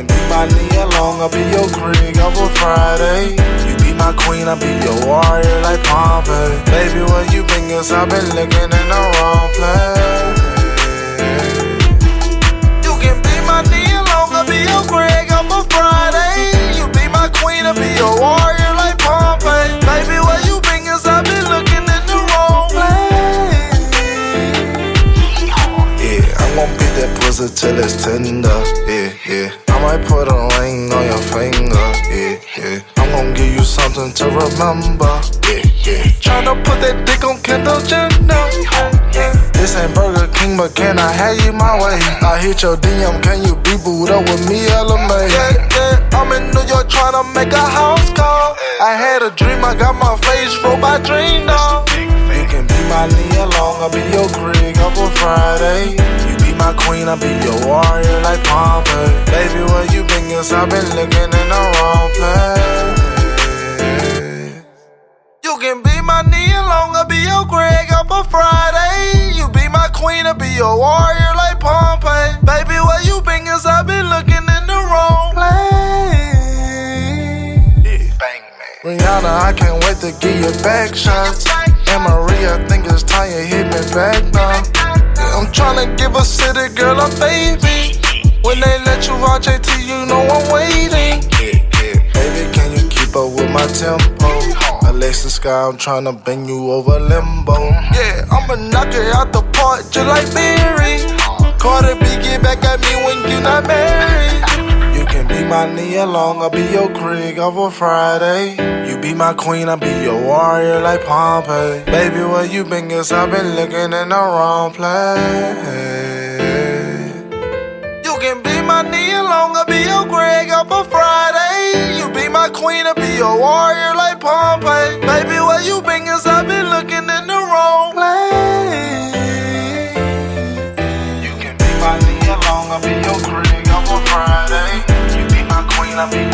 my Nia Long, I'll be your Craig over Friday. You be my queen, I'll be your warrior like Pompey. Baby, where you I've been looking in the wrong place. You can be my Long, I'll be your Friday. You be my queen, I'll be your warrior like Pompey. Baby, where you been? I've been looking in the wrong place. Yeah, gon' beat that pussy till it's tender. Yeah, yeah. I might put a ring on your finger. Yeah, yeah. I'm gon' give you something to remember. Yeah, yeah. Tryna put that dick on Kendall Jenner. Yeah, yeah. This ain't Burger King, but can I have you my way? I hit your DM, can you be booed up with me, LMA? Yeah, yeah. I'm in New York tryna make a house call. I had a dream, I got my face broke by dream dog. You can be my Nia Long, I'll be your Craig up on Friday. You be my queen, I'll be your warrior like Pompey. Baby, where you been? Cause I've been looking in the wrong place. You can be my Nia Long, I'll be your Craig up on Friday. You be my queen, I'll be your warrior like Pompey. Baby, where you been? Cause I've been looking in the wrong place. Yeah. Bang, man. Rihanna, I can't wait to give you back shots. And Maria, I think it's time you hit me back now. Give a city girl a baby. When they let you watch JT, you know I'm waiting. Yeah, yeah. Baby, can you keep up with my tempo? Alexa Sky, I'm tryna bend you over limbo. Yeah, I'ma knock it out the park just like Mary. Cardi B, get back at me when you not married. You can be my Nia Long, I'll be your Craig over Friday. Be my queen, I'll be your warrior like Pompey. Baby, where you been? Cause I've been looking in the wrong place. You can be my Nia Long, I'll be your Craig up on Friday. You be my queen, I'll be your warrior like Pompey. Baby, where you been? Cause I've been looking in the wrong place. You can be my Nia Long, I'll be your Craig up on Friday. You be my queen, I'll be